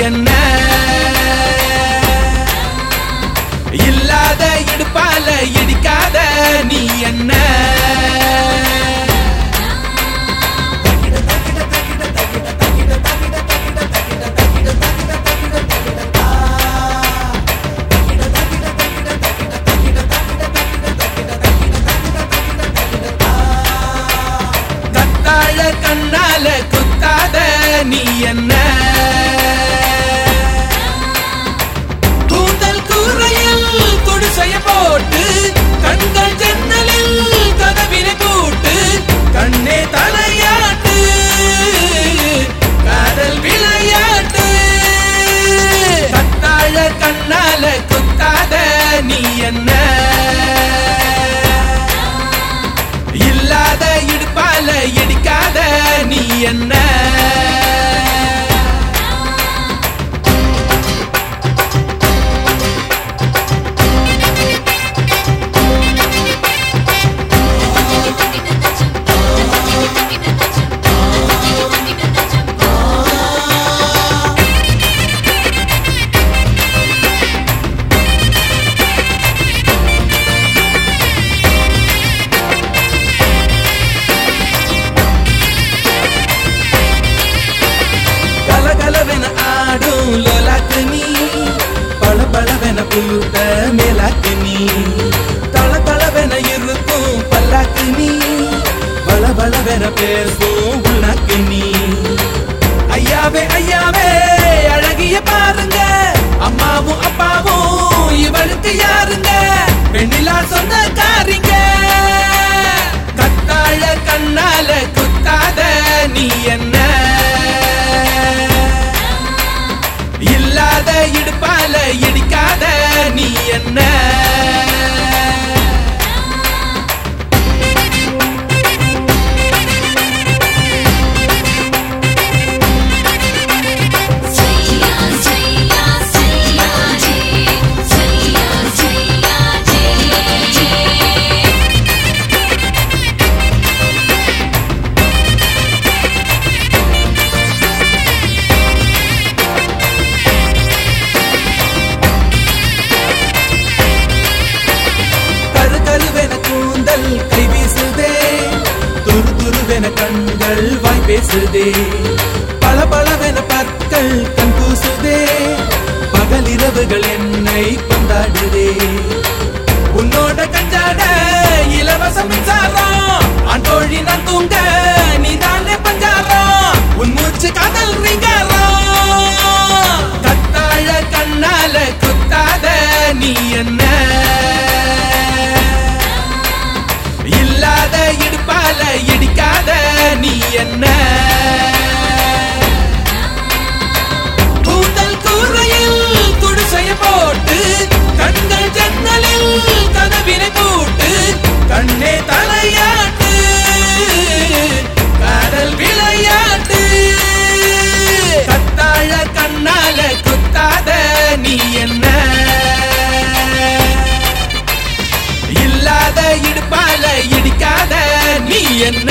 என்ன? இல்லாத இடுப்பால இடிக்காத நீ என்ன? இடுப்பால இடிக்காத நீ என்ன? பேசுதே பல பலவென பற்கள் கண் பூசுதே. பகலிரவுகள் என்னை கொண்டாடுதே. உன்னோட கஞ்சாட இலவச மின்சாரம். ஆண்டோழி நான் தூங்க நீ தானே பஞ்சாரம். உன் மூச்சு காதல் ரீங்காரம் கத்தாழ கண்ணால குத்தாத நீ என்ன? இல்லாத இடுப்பால நீ என்ன? கூந்தல் கூரையில் குடிசைய போட்டு கண்கள் ஜன்னலில் கதவினை போட்டு கண்ணே தலையாட்டு கடல் விளையாட்டு. கத்தாழ கண்ணால குத்தாத நீ என்ன? இல்லாத இடுப்பால இடிக்காத நீ என்ன?